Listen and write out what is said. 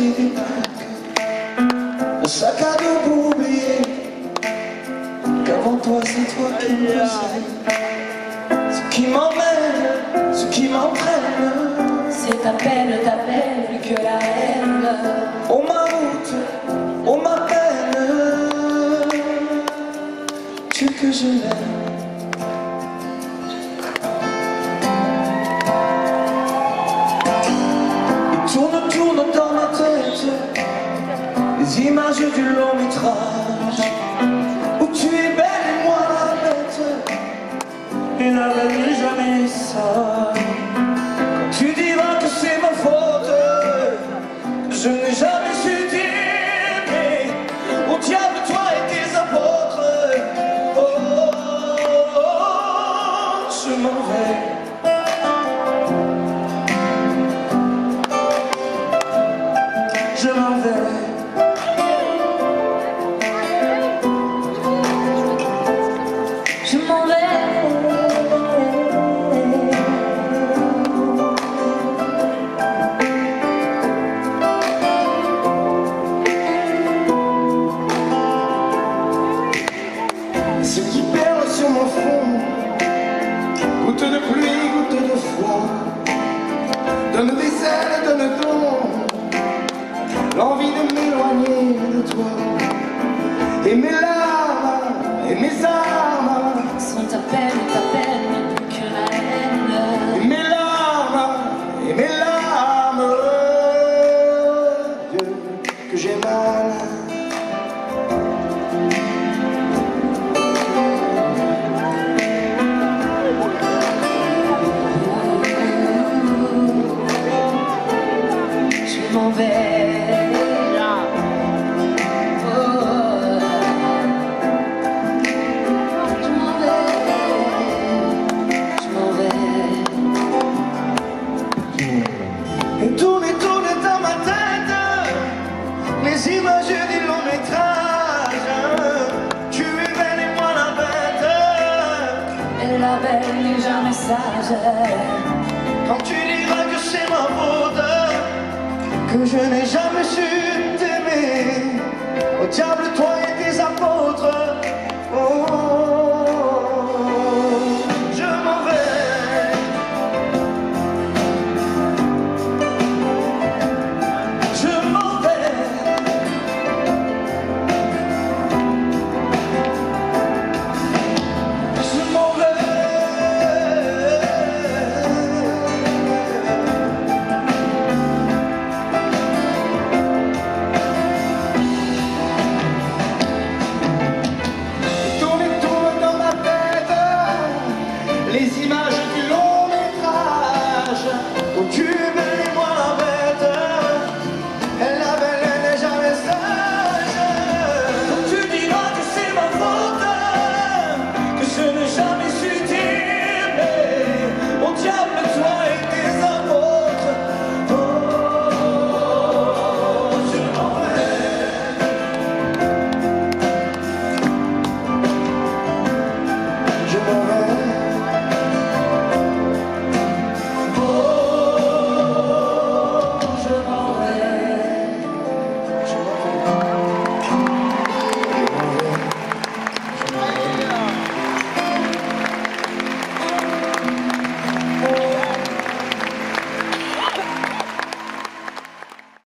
n'était pas que un sac à dos pour oublier qu'avant toi c'est toi qui me possède. Ce qui m'emmène, ce qui m'entraîne. C'est ta peine, ta peine, plus que la haine. Oh ma route, oh ma peine, tu que je l'aime. Tourne, tourne images du long métrage où tu es belle et moi la bête. Et la belle n'est jamais ça. Tu diras que c'est ma faute, je n'ai jamais su t'aimer. Au diable, toi et tes apôtres. Oh, oh, oh, je m'en vais. Je m'en vais. Je m'en vais. Ce qui perle sur mon front, goutte de pluie, goutte de froid, donne des ailes, donne donc l'envie de m'éloigner de toi. Et mes larmes, et mes armes, que j'ai mal. Quand tu diras que c'est ma faute Que je n'ai jamais su t'aimer. Au diable toi et tes apôtres